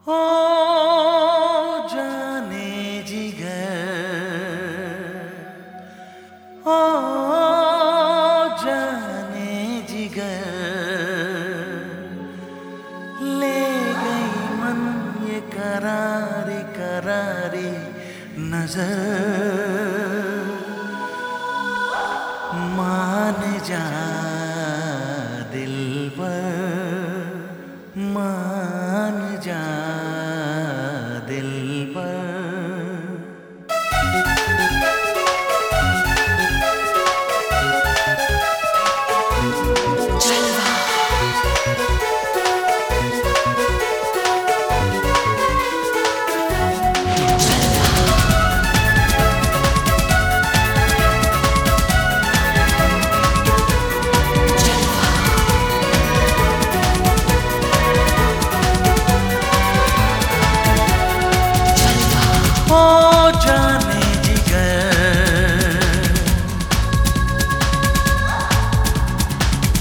ओ जाने जिगर हो जाने जिगर। ले गई मन ये करारी करारी नज़र।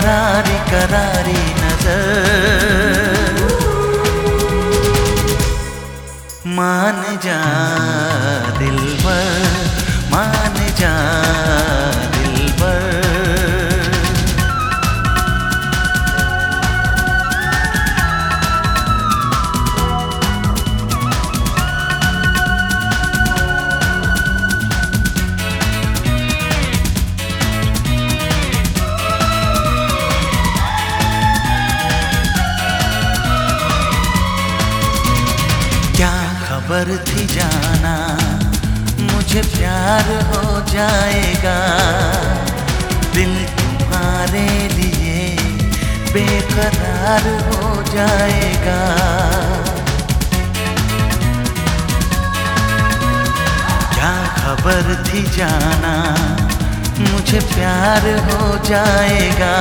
करारी करारी नज़र। मान जा। खबर थी जाना, मुझे प्यार हो जाएगा। दिल तुम्हारे लिए बेकरार हो जाएगा। क्या खबर थी जाना, मुझे प्यार हो जाएगा।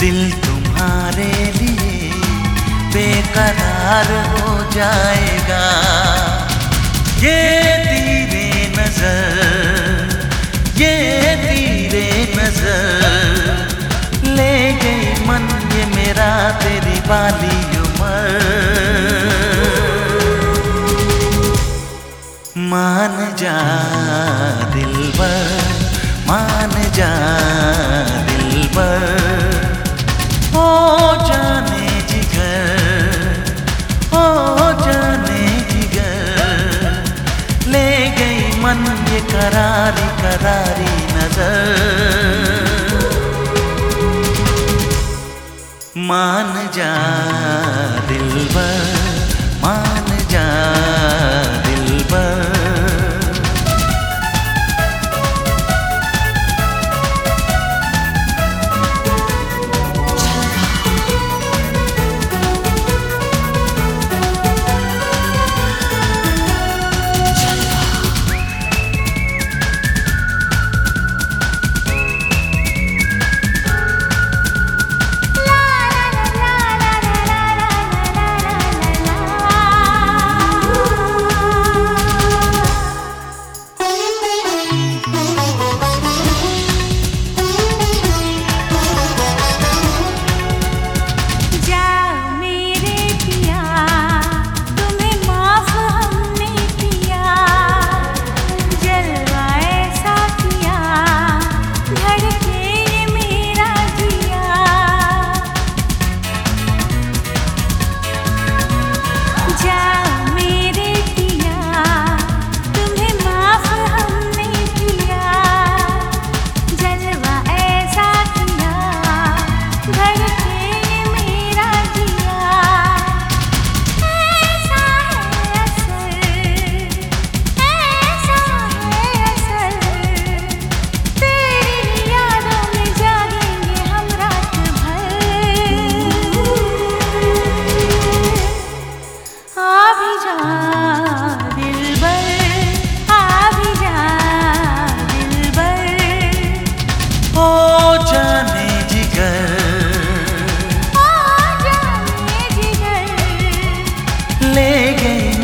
दिल तुम्हारे लिए बेकरार हो जाएगा। ये तीरे नज़र, ये तीरे नज़र ले गई मन ये मेरा तेरी वाली उम्र। मान जा दिल पर, मान जा करारी करारी नज़र। मान जा दिल पर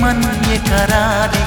मन ये करारी